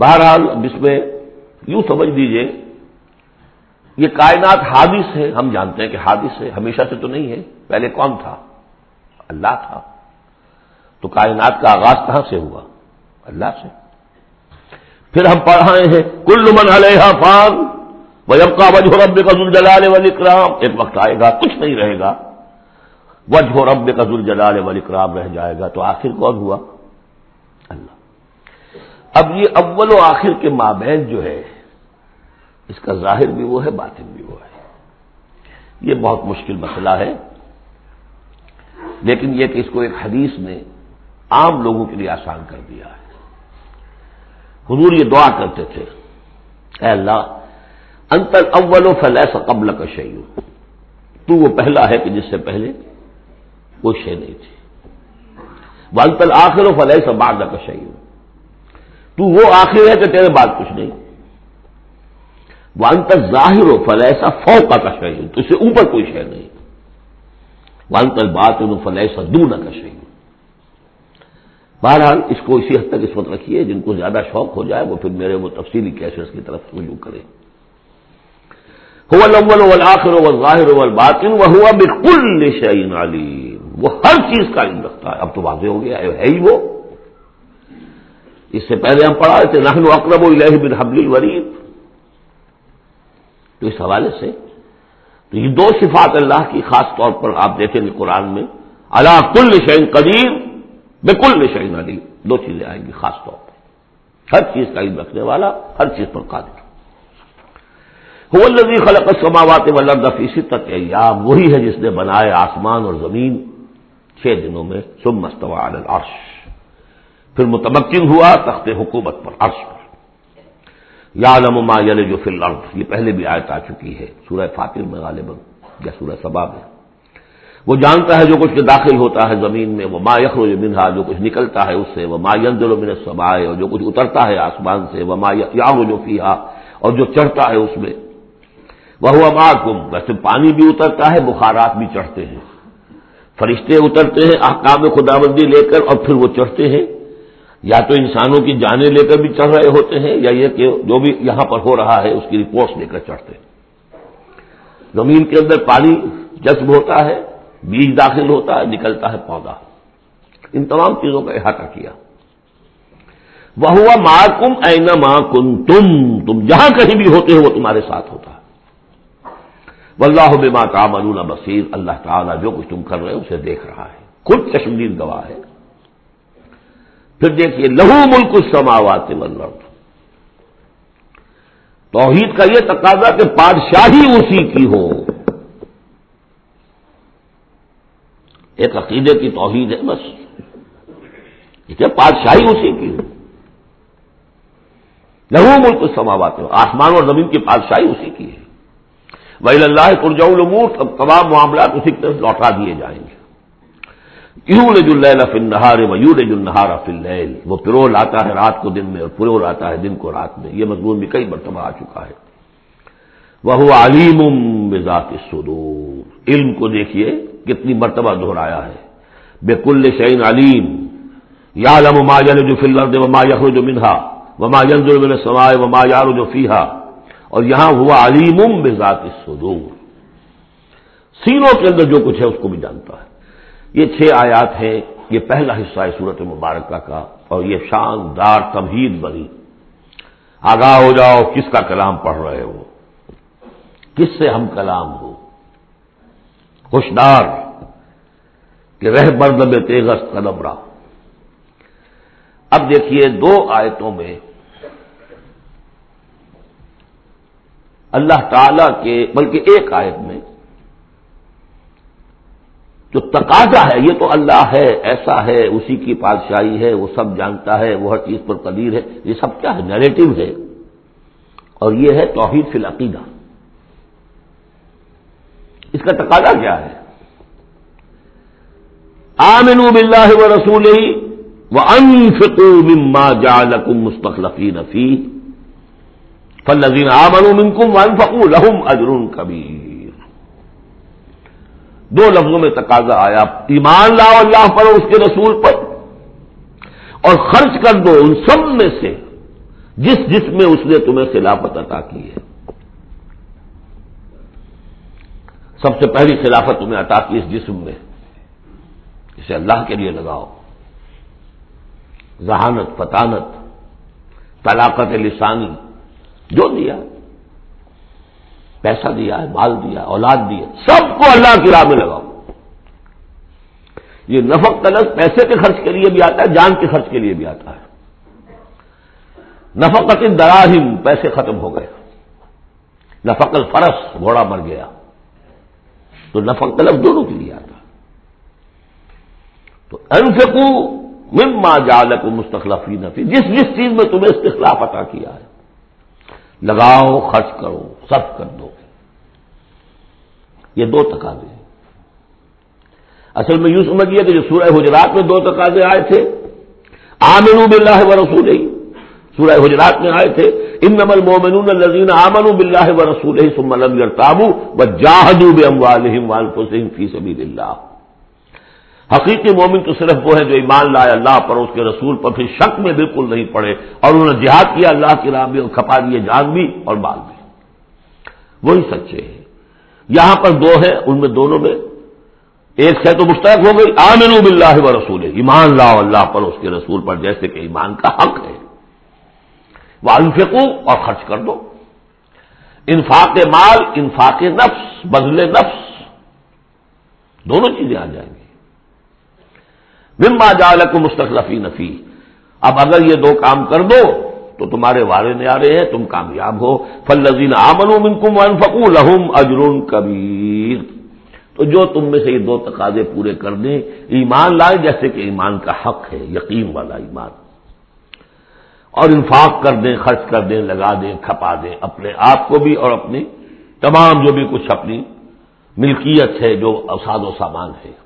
بہرحال اس میں یوں سمجھ دیجیے یہ کائنات حادث ہے، ہم جانتے ہیں کہ حادث ہے، ہمیشہ سے تو نہیں ہے، پہلے کون تھا؟ اللہ تھا۔ تو کائنات کا آغاز کہاں سے ہوا؟ اللہ سے۔ پھر ہم پڑھائے ہیں، کل من علیہ فان وجب کا وجہ رب کا جلال ولی کرام ایک وقت آئے گا، کچھ نہیں رہے گا۔ وجہ رب کا جلال ولی کرام رہ جائے گا، تو آخر کون ہوا؟ اللہ۔ اب یہ اول و آخر کے مابین جو ہے، اس کا ظاہر بھی وہ ہے، باطن بھی وہ ہے۔ یہ بہت مشکل مسئلہ ہے۔ لیکن یہ کہ اس کو ایک حدیث نے عام لوگوں کے لیے آسان کر دیا ہے۔ حضور یہ دعا کرتے تھے، اے اللہ انتر اول و فلیس قبل کا شعیو تو وہ پہلا ہے کہ جس سے پہلے وہ شے نہیں تھی۔ وہ انتل آخر و فلیس بعد کا شعیو تو وہ آخر ہے کہ تیرے بعد کچھ نہیں۔ وہ انتر ظاہر و فلیسا فوقا کا شعیو تو اس سے اوپر کوئی شے نہیں۔ وہ انتل بات فلیسا دون کا شعیو بہرحال اس کو اسی حد تک اس وقت رکھیے، جن کو زیادہ شوق ہو جائے وہ پھر میرے وہ تفصیلی کیسز کی طرف رجوع کرے آخر ظاہر باطن وہ ہوا بالکل شعین علیم وہ ہر چیز کا علم رکھتا ہے۔ اب تو واضح ہو گیا، ہے ہی وہ۔ اس سے پہلے ہم پڑھا تھے نہن اقرب الہ بن حبل الورید۔ تو اس حوالے سے، تو یہ دو صفات اللہ کی خاص طور پر آپ دیکھیں گے قرآن میں۔ اللہ کل شعین قدیم بالکل نشین علی دو چیزیں آئیں گی خاص طور پر۔ ہر چیز کا علم رکھنے والا، ہر چیز پر قادر۔ الزی خلق سماوات فیصد تک ایام، وہی ہے جس نے بنائے آسمان اور زمین۔ چھ دنوں میں سم مستوا العرش۔ پھر متمکن ہوا تخت حکومت پر عرش پر۔ یا نما یل جو فی الارض۔ یہ پہلے بھی آیت آ چکی ہے۔ سورہ فاتر میں غالباً، یا سورہ سبا میں۔ وہ جانتا ہے جو کچھ داخل ہوتا ہے زمین میں، وہ ما یخر منہا، جو کچھ نکلتا ہے اس سے۔ وہ ما ینزل من السماء، اور جو کچھ اترتا ہے آسمان سے، وہ ما یا جو فیہا، اور جو چڑھتا ہے اس میں۔ وہ ہوا معکم۔ ویسے پانی بھی اترتا ہے، بخارات بھی چڑھتے ہیں۔ فرشتے اترتے ہیں، احکام خداوندی لے کر، اور پھر وہ چڑھتے ہیں۔ یا تو انسانوں کی جانیں لے کر بھی چڑھ رہے ہوتے ہیں، یا یہ کہ جو بھی یہاں پر ہو رہا ہے، اس کی رپورٹس لے کر چڑھتے ہیں۔ زمین کے اندر پانی جذب ہوتا ہے، بیج داخل ہوتا ہے، نکلتا ہے پودا۔ ان تمام چیزوں کا احاطہ کیا۔ وہ ہوا مارکم این ماں کن تم تم جہاں کہیں بھی ہوتے ہو، وہ تمہارے ساتھ ہوتا ہے۔ واللہ بما تعملون بصیر اللہ تعالیٰ جو کچھ تم کر رہے ہو، اسے دیکھ رہا ہے۔ خود چشمدید گواہ ہے۔ پھر دیکھیے، لہو ملک سماوات والارض۔ توحید کا یہ تقاضا کہ بادشاہی اسی کی ہو۔ ایک عقیدے کی توحید ہے بس۔ اسے بادشاہی اسی کی ہو۔ لہو ملک سماوات آسمان اور زمین کی بادشاہی اسی کی ہے۔ وہی اللہ پرجا العمور تمام معاملات اسی کی طرف لوٹا دیے جائیں گے۔ یوں اللہ فل نہار ویور النہار فل وہ پرو لاتا ہے رات کو دن میں اور پرو لاتا ہے دن کو رات میں۔ یہ مضمون بھی کئی مرتبہ آ چکا ہے۔ وہ علیم بذات الصدور۔ علم کو دیکھیے کتنی مرتبہ دہرایا ہے۔ بےکل شعین علیم۔ یا لم ما جو فلر وما یخر جو منہا وما ینزل سمائے وما یار جو فیحا اور یہاں ہوا علیم بذات الصدور۔ سینوں کے اندر جو کچھ ہے اس کو بھی جانتا ہے۔ یہ چھ آیات ہیں، یہ پہلا حصہ ہے صورت مبارکہ کا، اور یہ شاندار تمہید بنی۔ آگاہ ہو جاؤ، کس کا کلام پڑھ رہے ہو؟ کس سے ہم کلام ہو؟ ہوشدار کہ رہ برد میں تیغس قدم اب دیکھیے دو آیتوں میں اللہ تعالی کے، بلکہ ایک آیت میں جو تقاضا ہے، یہ تو اللہ ہے، ایسا ہے، اسی کی پادشاہی ہے، وہ سب جانتا ہے، وہ ہر چیز پر قدیر ہے، یہ سب کیا ہے؟ نیریٹو ہے۔ اور یہ ہے توحید فی العقیدہ۔ اس کا تقاضا کیا ہے؟ آمن بلّہ و رسول ہی وہ انفکو مما جالکم مستقلفی نفی فلزین آمن منکم ون فکو لہم اجرون کبیر۔ دو لفظوں میں تقاضا آیا، ایمان لاؤ اللہ پر اور اس کے رسول پر۔ اور خرچ کر دو ان سب میں سے، جس جس میں اس نے تمہیں خلافت عطا کی ہے۔ سب سے پہلی خلافت تمہیں عطا کی اس جسم میں۔ اسے اللہ کے لیے لگاؤ۔ ذہانت، فطانت، طلاقت لسانی، جو دیا۔ پیسہ دیا ہے، مال دیا ہے، اولاد دیا سب کو اللہ کی راہ میں لگاؤ۔ یہ نفق طلب پیسے کے خرچ کے لیے بھی آتا ہے، جان کے خرچ کے لیے بھی آتا ہے۔ نفقت دراہم پیسے ختم ہو گئے۔ نفق الفرس گھوڑا مر گیا۔ تو نفق طلب دونوں کے لیے آتا تو انفقو مما جالک مستقلفی نفی جس جس چیز میں تمہیں استخلاف عطا کیا ہے۔ لگاؤ، خرچ کرو سب کر دو۔ یہ دو تقاضے اصل میں یوں سمجھیے کہ جو سورہ حجرات میں دو تقاضے آئے تھے آمنو بلّہ و رسول ہی سورہ حجرات میں آئے تھے ان نمل مومن الزین آمن بلّہ و رسول سم تابو و جاہدو بے ام فی سبیل اللہ۔ حقیقی مومن تو صرف وہ ہے جو ایمان لائے اللہ پر اس کے رسول پر، پھر شک میں بالکل نہیں پڑے اور انہوں نے جہاد کیا، اللہ کی راہ بھی اور کھپا دیے جان بھی اور مال بھی۔ وہی سچے ہیں۔ یہاں پر دو ہیں، ان میں دونوں میں۔ ایک ہے تو مشترک ہو گئی آمن باللہ و رسول ایمان لا اللہ پر اس کے رسول پر، جیسے کہ ایمان کا حق ہے۔ وہ الفقو اور خرچ کر دو۔ انفاق مال، انفاق نفس بدل نفس۔ دونوں چیزیں آ جائیں۔ گی مما جال کو مستقلفی نفی اب اگر یہ دو کام کر دو، تو تمہارے وارے رہے ہیں، تم کامیاب ہو۔ فل لذین آمن منکم انفقو لہم اجرون کبیر۔ تو جو تم میں سے یہ دو تقاضے پورے کر دیں، ایمان لائے جیسے کہ ایمان کا حق ہے، یقین والا ایمان۔ اور انفاق کر دیں، خرچ کر دیں، لگا دیں، کھپا دیں، اپنے آپ کو بھی اور اپنی تمام جو بھی کچھ اپنی ملکیت ہے، جو اوساد و سامان ہے۔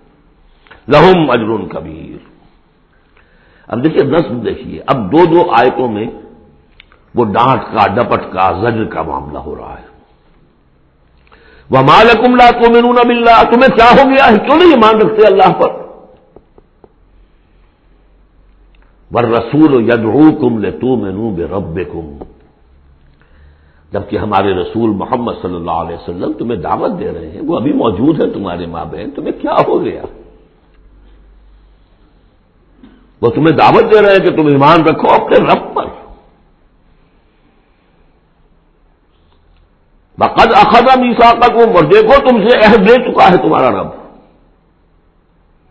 لہم اجرون کبیر۔ اب دیکھیے نسل دیکھیے، اب دو دو آیتوں میں وہ ڈانٹ کا، ڈپٹ کا، زجر کا معاملہ ہو رہا ہے۔ وہ مالکم لا کو مینون تمہیں کیا ہو گیا ہے؟ کیوں نہیں مان رکھتے اللہ پر؟ ور رسول ید کم لے تو مینو بے رب کم جبکہ ہمارے رسول محمد صلی اللہ علیہ وسلم تمہیں دعوت دے رہے ہیں، وہ ابھی موجود ہے تمہارے ماں بہن، تمہیں کیا ہو گیا؟ وہ تمہیں دعوت دے رہے ہیں کہ تم ایمان رکھو اپنے رب پر۔ بقد اخذ میسا کا کو دیکھو تم سے عہد لے چکا ہے تمہارا رب۔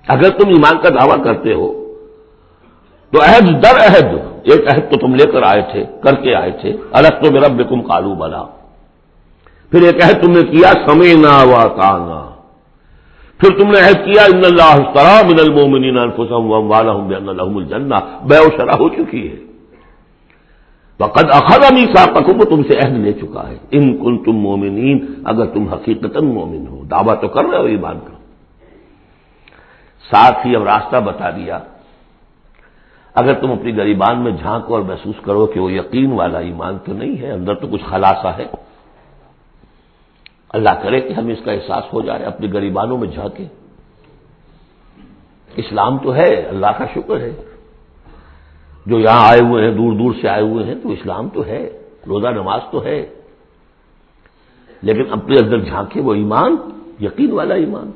اگر تم ایمان کا دعویٰ کرتے ہو، تو عہد در عہد، ایک عہد تو تم لے کر آئے تھے، کر کے آئے تھے۔ الگ تو میرا بےکم کالو بنا پھر ایک عہد تم نے کیا، سمینا و کانا پھر تم نے عہد کیا، ان اللہ من المومنین انفسهم واموالهم بان لهم الجنہ. بے و شرح ہو چکی ہے۔ وقد اخذ صاحب کو تم سے عہد لے چکا ہے۔ ان کن تم مومنین، اگر تم حقیقت مومن ہو۔ دعویٰ تو کر رہے ہو ایمان کا۔ ساتھ ہی اب راستہ بتا دیا۔ اگر تم اپنی غریبان میں جھانکو اور محسوس کرو کہ وہ یقین والا ایمان تو نہیں ہے، اندر تو کچھ خلاصہ ہے۔ اللہ کرے کہ ہمیں اس کا احساس ہو جائے اپنی غریبانوں میں جھانکے۔ اسلام تو ہے، اللہ کا شکر ہے۔ جو یہاں آئے ہوئے ہیں، دور دور سے آئے ہوئے ہیں، تو اسلام تو ہے، روزہ نماز تو ہے۔ لیکن اپنے اندر جھانکے، وہ ایمان، یقین والا ایمان۔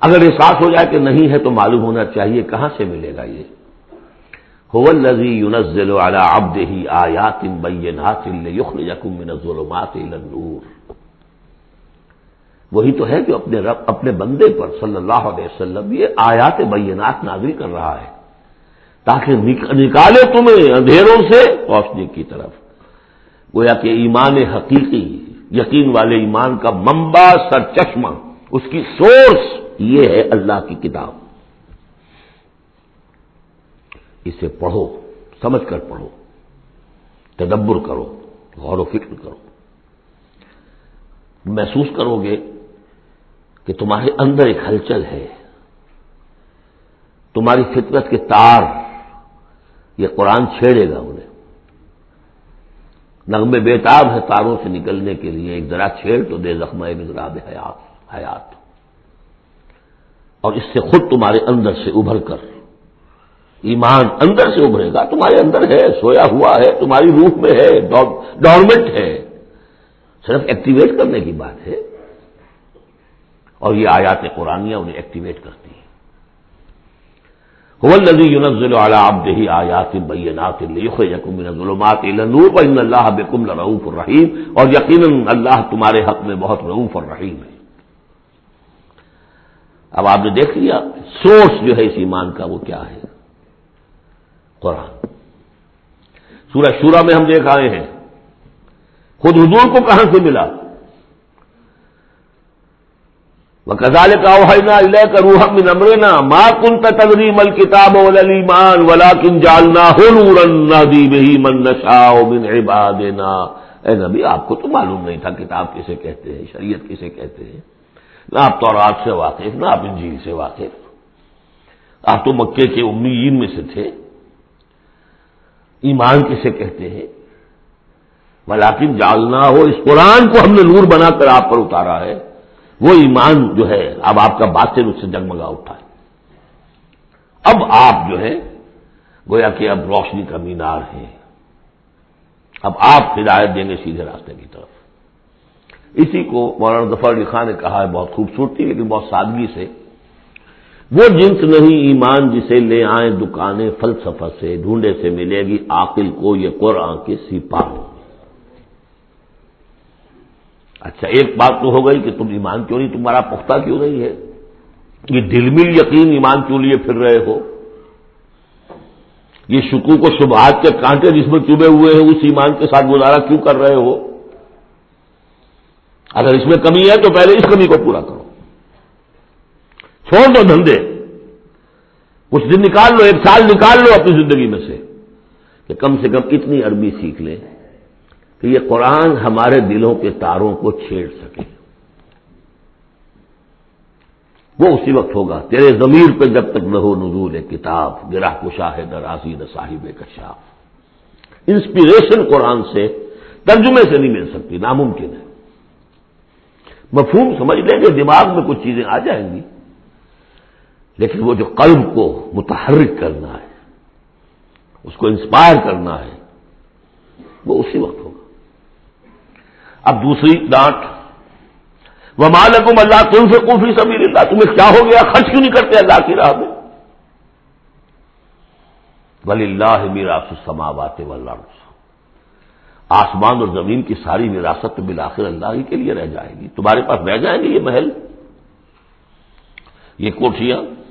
اگر احساس ہو جائے کہ نہیں ہے تو معلوم ہونا چاہیے کہاں سے ملے گا یہ۔ لذی یونزل والا اب دہی آیات بینات یخن یقم ظلمات نور وہی تو ہے جو اپنے رب، اپنے بندے پر صلی اللہ علیہ وسلم یہ آیات بینات نازل کر رہا ہے، تاکہ نکالے تمہیں اندھیروں سے روشنی کی طرف۔ گویا کہ ایمان حقیقی، یقین والے ایمان کا ممبا سر چشمہ اس کی سورس یہ ہے اللہ کی کتاب۔ اسے پڑھو، سمجھ کر پڑھو، تدبر کرو، غور و فکر کرو۔ محسوس کرو گے کہ تمہارے اندر ایک ہلچل ہے۔ تمہاری فطرت کے تار یہ قرآن چھیڑے گا انہیں۔ نغمے بیتاب ہے تاروں سے نکلنے کے لیے، ایک ذرا چھیڑ تو دے، زخم مضراب حیات حیات۔ اور اس سے خود تمہارے اندر سے ابھر کر ایمان اندر سے ابھرے گا، تمہارے اندر ہے، سویا ہوا ہے، تمہاری روح میں ہے ڈورمنٹ ہے۔ صرف ایکٹیویٹ کرنے کی بات ہے۔ اور یہ آیات قرآن انہیں ایکٹیویٹ کرتی ہیں۔ ندی یونزل آپ دہی آیات بینات ظلمات اللہ بکم رعوف الرحیم۔ اور یقیناً اللہ تمہارے حق میں بہت رعوف الرحیم ہے۔ اب آپ نے دیکھ لیا سورس جو ہے اس ایمان کا وہ کیا ہے؟ قرآن۔ سورہ شورا میں ہم دیکھ آئے ہیں۔ خود حضور کو کہاں سے ملا؟ وہ کزال کا لے کر روحم نمرنا ماں کن تدری مل کتاب ولیمان ولا کن جالنا ہو دی بہی من نشا بن عبادنا۔ اے نبی، آپ کو تو معلوم نہیں تھا کتاب کسے کہتے ہیں، شریعت کسے کہتے ہیں۔ نہ آپ تو سے واقف، نہ آپ انجیل سے واقف۔ آپ تو مکے کے امیین میں سے تھے۔ ایمان کسے کہتے ہیں؟ ملاقن جالنا ہو، اس قرآن کو ہم نے نور بنا کر آپ پر اتارا ہے۔ وہ ایمان جو ہے، اب آپ کا بات اس سے جگمگا اٹھا ہے۔ اب آپ جو ہے گویا کہ اب روشنی کا مینار ہے اب آپ ہدایت دیں گے سیدھے راستے کی طرف۔ اسی کو مولانا ظفر علی خان نے کہا ہے، بہت خوبصورتی لیکن بہت سادگی سے وہ جنس نہیں ایمان جسے لے آئیں دکانیں، فلسفہ سے، ڈھونڈے سے ملے گی عاقل کو یہ قرآن کے سپاہ۔ اچھا ایک بات تو ہو گئی کہ تم ایمان کیوں نہیں، تمہارا پختہ کیوں نہیں ہے؟ یہ دل مل یقین ایمان کیوں لیے پھر رہے ہو؟ یہ شکو کو شبہات کے کانٹے جس میں چبے ہوئے ہیں، اس ایمان کے ساتھ گزارا کیوں کر رہے ہو؟ اگر اس میں کمی ہے تو پہلے اس کمی کو پورا کرو۔ چھوڑ دو دھندے؟ کچھ دن نکال لو، ایک سال نکال لو اپنی زندگی میں سے کہ کم سے کم اتنی عربی سیکھ لیں کہ یہ قرآن ہمارے دلوں کے تاروں کو چھیڑ سکے۔ وہ اسی وقت ہوگا۔ تیرے ضمیر پہ جب تک نہ ہو نزول کتاب گرا کشاہد راضی نہ صاحب کشاف انسپریشن قرآن سے ترجمے سے نہیں مل سکتی، ناممکن ہے۔ مفہوم سمجھ لیں گے دماغ میں کچھ چیزیں آ جائیں گی۔ لیکن وہ جو قلب کو متحرک کرنا ہے، اس کو انسپائر کرنا ہے، وہ اسی وقت ہوگا۔ اب دوسری ڈانٹ وہ مالکم اللہ تم سے کوفی سبھی اللہ تمہیں کیا ہو گیا؟ خرچ کیوں نہیں کرتے اللہ کی راہ میں؟ ولی اللہ میرا سما بات آسمان اور زمین کی ساری وراثت بالآخر اللہ ہی کے لیے رہ جائے گی۔ تمہارے پاس رہ جائیں گے یہ محل؟ یہ کوٹھیاں؟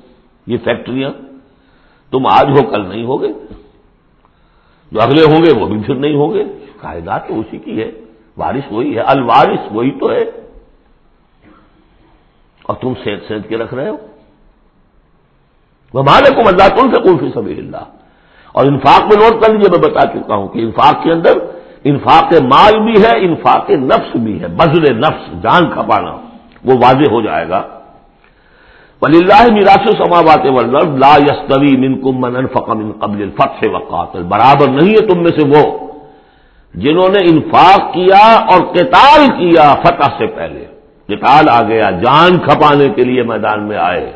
یہ فیکٹریاں تم آج ہو کل نہیں ہوگے جو اگلے ہوں گے وہ بھی پھر نہیں ہوں گے کائدات تو اسی کی ہے بارش وہی ہے الوارش وہی تو ہے اور تم سینت سینت کے رکھ رہے ہو وہ مالے کو اللہ تم سے کوئی سبھی اللہ اور انفاق میں نوٹ کر لیجیے میں بتا چکا ہوں کہ انفاق کے اندر انفاق مال بھی ہے، انفاق نفس بھی ہے بزر نفس، جان کھپانا، وہ واضح ہو جائے گا۔ ولی اللہ میراث سماوات لا یستوی من کم من فقم قبل فتح وقات برابر نہیں ہے تم میں سے وہ جنہوں نے انفاق کیا اور قتال کیا فتح سے پہلے۔ قتال آ گیا، جان کھپانے کے لیے میدان میں آئے۔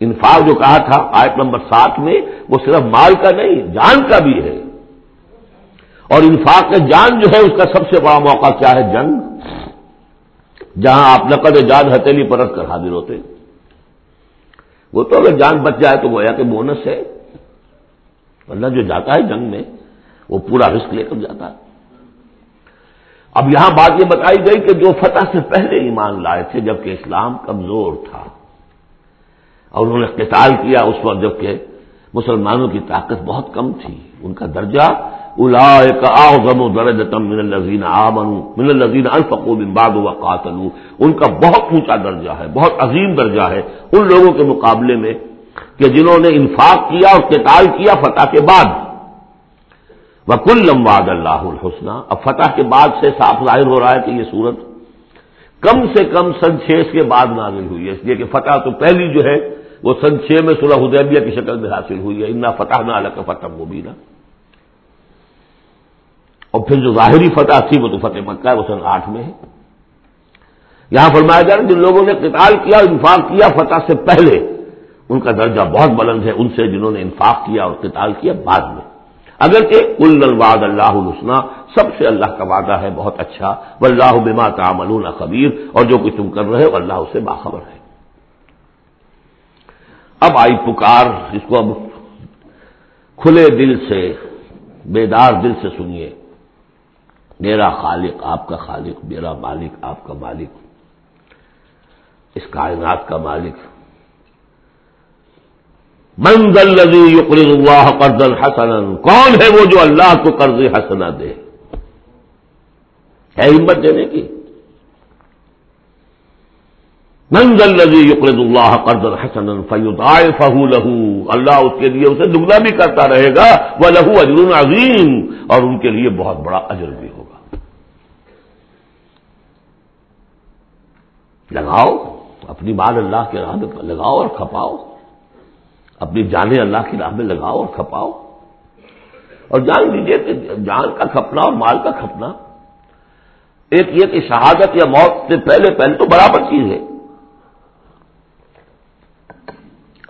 انفاق جو کہا تھا، آیت نمبر سات میں، وہ صرف مال کا نہیں، جان کا بھی ہے۔ اور انفاق جان جو ہے، اس کا سب سے بڑا موقع کیا ہے؟ جنگ۔ جہاں آپ نقد جان ہتھیلی پر رکھ کر حاضر ہوتے وہ تو اگر جان بچ جائے تو گویا کہ بونس ہے ورنہ جو جاتا ہے جنگ میں وہ پورا رسک لے کر جاتا ہے۔ اب یہاں بات یہ بتائی گئی کہ جو فتح سے پہلے ایمان لائے تھے جبکہ اسلام کمزور تھا اور انہوں نے قتال کیا اس وقت جبکہ مسلمانوں کی طاقت بہت کم تھی، ان کا درجہ من الزین من الزین الفقو بن باد و قاتل ان کا بہت اونچا درجہ ہے، بہت عظیم درجہ ہے۔ ان لوگوں کے مقابلے میں کہ جنہوں نے انفاق کیا اور قتال کیا فتح کے بعد۔ وکل لمباد اللہ الحسن اب فتح کے بعد سے صاف ظاہر ہو رہا ہے کہ یہ صورت کم سے کم سن چھ کے بعد نازل ہوئی ہے۔ اس لیے کہ فتح تو پہلی جو ہے وہ سن چھ میں صلح حدیبیہ کی شکل میں حاصل ہوئی ہے۔ انا فتح نہ الگ فتح مبینہ اور پھر جو ظاہری فتح تھی وہ تو فتح مکہ ہے، وہ سن آٹھ میں ہے۔ یہاں فرمایا جا رہا جن لوگوں نے قتال کیا، انفاق کیا، فتح سے پہلے ان کا درجہ بہت بلند ہے، ان سے جنہوں نے انفاق کیا اور قتال کیا بعد میں۔ اگرچہ کل الواد اللہ الحسنہ سب سے اللہ کا وعدہ ہے، بہت اچھا۔ وہ اللہ بما تعملون خبیر، اور جو کچھ تم کر رہے ہو، اللہ اسے باخبر ہے۔ اب آئی پکار، اس کو اب کھلے دل سے، بیدار دل سے سنیے۔ میرا خالق، آپ کا خالق، میرا مالک، آپ کا مالک، اس کائنات کا مالک۔ منزل لذی یقرض اللہ قرض الحسن کون ہے وہ جو اللہ کو قرض حسنا دے؟ ہے ہمت دینے کی۔ منزل لذی یقرض اللہ قرض الحسن فیود آئے فہو لہو اللہ اس کے لیے اسے دگنا بھی کرتا رہے گا وہ لہو اجر عظیم، اور ان کے لیے بہت بڑا اجر بھی ہوگا۔ لگاؤ، اپنی بال اللہ کے راہ میں لگاؤ اور کھپاؤ۔ اپنی جانیں اللہ کی راہ میں لگاؤ اور کھپاؤ۔ اور جان لیجیے کہ جان کا کھپنا اور مال کا کھپنا، ایک یہ کہ شہادت یا موت سے پہلے پہلے تو برابر چیز ہے۔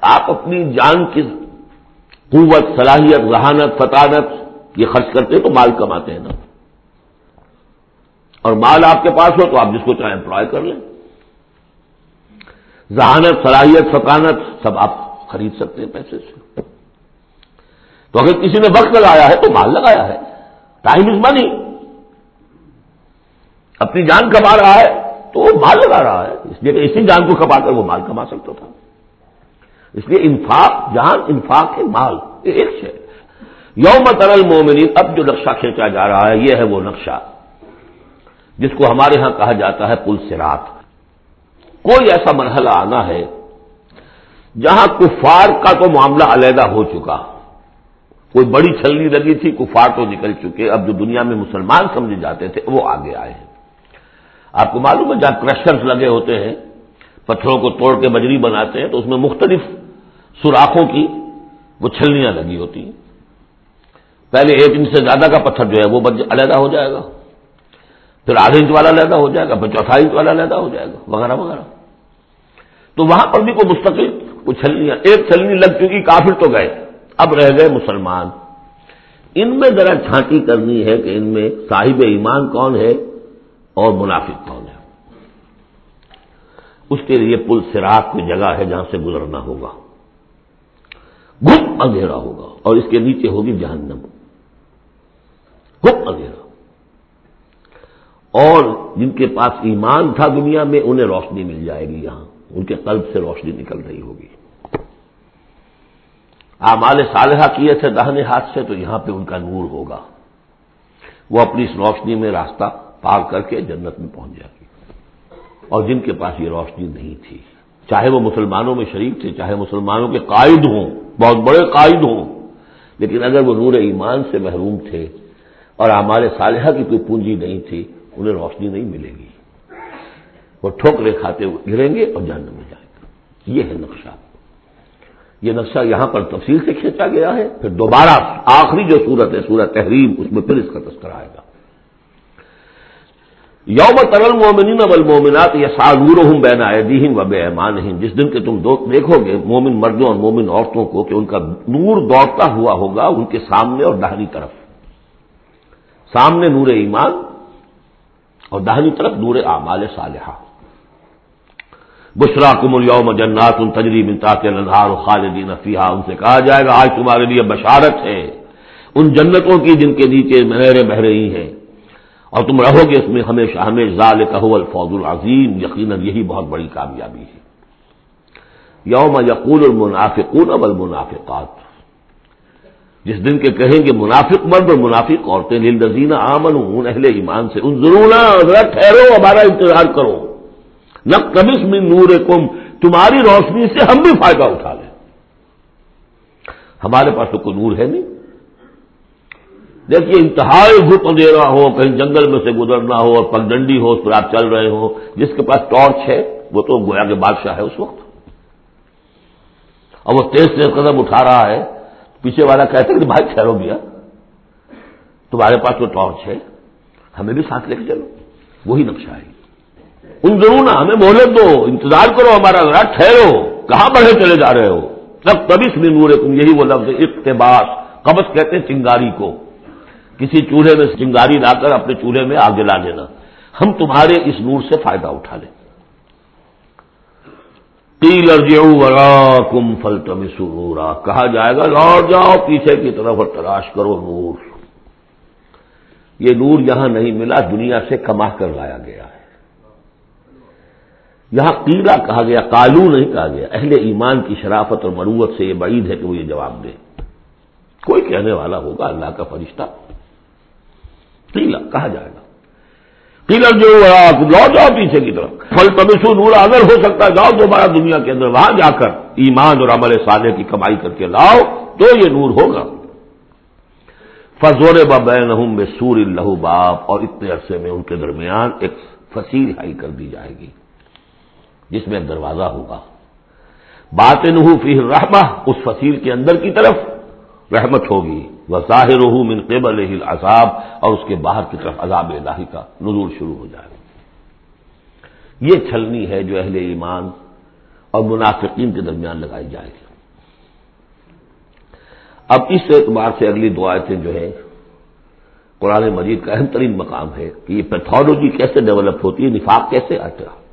آپ اپنی جان کی قوت، صلاحیت ذہانت فطانت یہ خرچ کرتے ہیں تو مال کماتے ہیں نا۔ اور مال آپ کے پاس ہو تو آپ جس کو چاہیں امپلوائے کر لیں۔ ذہانت، صلاحیت فطانت سب آپ خرید سکتے ہیں پیسے سے۔ تو اگر کسی نے وقت لگایا ہے تو مال لگایا ہے۔ ٹائم از منی اپنی جان کما رہا ہے تو وہ مال لگا رہا ہے۔ اس لیے کہ اسی جان کو کما کر وہ مال کما سکتا تھا۔ اس لیے انفاق جان انفاق ہے، مال یہ ایک شے۔ یوم ترل مومنی اب جو نقشہ کھینچا جا رہا ہے، یہ ہے وہ نقشہ۔ جس کو ہمارے ہاں کہا جاتا ہے پل سرات کوئی ایسا مرحلہ آنا ہے جہاں کفار کا تو معاملہ علیحدہ ہو چکا۔ کوئی بڑی چھلنی لگی تھی، کفار تو نکل چکے۔ اب جو دنیا میں مسلمان سمجھے جاتے تھے، وہ آگے آئے ہیں۔ آپ کو معلوم ہے، جہاں کرشرز لگے ہوتے ہیں، پتھروں کو توڑ کے بجری بناتے ہیں، تو اس میں مختلف سوراخوں کی وہ چھلنیاں لگی ہوتی ہیں۔ پہلے ایک انچ سے زیادہ کا پتھر جو ہے، وہ علیحدہ ہو جائے گا۔ پھر آدھے انچ والا علیحدہ ہو جائے گا، پھر چوتھا انچ والا علیحدہ ہو جائے گا، وغیرہ وغیرہ۔ تو وہاں پر بھی کوئی مستقل وہ چھلنیاں ایک چھلنی لگ چکی، کافر تو گئے۔ اب رہ گئے مسلمان۔ ان میں ذرا چھانٹی کرنی ہے کہ ان میں صاحب ایمان کون ہے اور منافق کون ہے۔ اس کے لیے پل سراغ کی جگہ ہے جہاں سے گزرنا ہوگا۔ گپ اندھیرا ہوگا اور اس کے نیچے ہوگی جہنم۔ گپ اندھیرا۔ اور جن کے پاس ایمان تھا دنیا میں، انہیں روشنی مل جائے گی یہاں۔ ان کے قلب سے روشنی نکل رہی ہوگی۔ آمال صالحہ کیے تھے دہنے ہاتھ سے تو یہاں پہ ان کا نور ہوگا۔ وہ اپنی اس روشنی میں راستہ پار کر کے جنت میں پہنچ جائے گی۔ اور جن کے پاس یہ روشنی نہیں تھی، چاہے وہ مسلمانوں میں شریک تھے، چاہے مسلمانوں کے قائد ہوں، بہت بڑے قائد ہوں، لیکن اگر وہ نور ایمان سے محروم تھے اور ہمارے صالحہ کی کوئی پونجی نہیں تھی، انہیں روشنی نہیں ملے گی۔ وہ ٹھوکرے کھاتے ہوئے گریں گے اور جاننے میں جائیں گے یہ ہے نقشہ۔ یہ نقشہ یہاں پر تفصیل سے کھینچا گیا ہے۔ پھر دوبارہ آخری جو صورت ہے سورت تحریم، اس میں پھر اس کا تذکر آئے گا۔ یوم ترل مومنین اب مومنات یا سالور ہوں بین آدین و بے ایمان جس دن کے تم دیکھو گے، مومن مردوں اور مومن عورتوں کو کہ ان کا نور دوڑتا ہوا ہوگا ان کے سامنے اور دہنی طرف۔ سامنے نور ایمان اور دہنی طرف نور اعمال صالحہ۔ بشرا کم الوم جنات ان تجری منتا کے نظار خالدین فیحا ان سے کہا جائے گا، آج تمہارے لیے بشارت ہے۔ ان جنتوں کی جن کے نیچے مہرے بہ رہی ہیں۔ اور تم رہو گے، اس میں ہمیشہ ہمیشہ ظال کہو الفوز العظیم۔ یقیناً یہی بہت بڑی کامیابی ہے۔ یوم یقول المنافقون والمنافقات۔ جس دن کے کہیں گے، منافق مرد اور منافق عورتیں، للذین آمن اہل ایمان سے ان ضرور ٹھہرو، ہمارا انتظار کرو۔ نہ کبس میں نور کم تمہاری روشنی سے ہم بھی فائدہ اٹھا لیں۔ ہمارے پاس تو کوئی نور ہے نہیں۔ دیکھیے، انتہائی گھٹ اندھیرا ہو، کہیں جنگل میں سے گزرنا ہو اور پگڈنڈی ہو، اس پر آپ چل رہے ہو، جس کے پاس ٹارچ ہے، وہ تو گویا کے بادشاہ ہے اس وقت۔ اور وہ تیز تیز قدم اٹھا رہا ہے، پیچھے والا کہتے کہ بھائی ٹھہرو گیا تمہارے پاس تو ٹارچ ہے، ہمیں بھی ساتھ لے کے چلو۔ وہی نقشہ ہے۔ ان ضرور نا ہمیں مہلت دو، انتظار کرو ہمارا ذرا، ٹھہرو۔ کہاں بڑھے چلے جا رہے ہو؟ اب تبھی میں نور یہی وہ لفظ اقتباس، قبض کہتے ہیں چنگاری کو۔ کسی چولہے میں چنگاری لا کر اپنے چولہے میں آگ لا دینا ہم تمہارے اس نور سے فائدہ اٹھا لیں۔ ورا کم فل تم کہا جائے گا، لوٹ جاؤ پیچھے کی طرف اور تلاش کرو نور۔ یہ نور یہاں نہیں ملا، دنیا سے کما کر لایا گیا۔ ہے یہاں قیلا کہا گیا کالو نہیں کہا گیا۔ اہل ایمان کی شرافت اور مروت سے یہ بعید ہے کہ وہ یہ جواب دے کوئی کہنے والا ہوگا، اللہ کا فرشتہ۔ قیلا کہا جائے گا۔ قیلر جو لوٹ جاؤ پیچھے کی طرف۔ پھل تبسو نور، اگر ہو سکتا ہے، جاؤ دوبارہ دنیا کے اندر، وہاں جا کر ایمان اور عمل صالح کی کمائی کر کے لاؤ، تو یہ نور ہوگا۔ فضور بین میں سور اللہ باپ اور اتنے عرصے میں ان کے درمیان ایک فصیل ہائی کر دی جائے گی۔ جس میں دروازہ ہوگا۔ بات نہ فی رحمہ اس فصیل کے اندر کی طرف رحمت ہوگی۔ وہ ظاہر من قبل عذاب اور اس کے باہر کی طرف عذاب الہی کا نزول شروع ہو جائے۔ گا یہ چھلنی ہے جو اہل ایمان اور منافقین کے درمیان لگائی جائے گی۔ اب اس اعتبار سے اگلی دعائیں جو ہے قرآن مجید کا اہم ترین مقام ہے کہ یہ پیتھولوجی کیسے ڈیولپ ہوتی ہے، نفاق کیسے آتا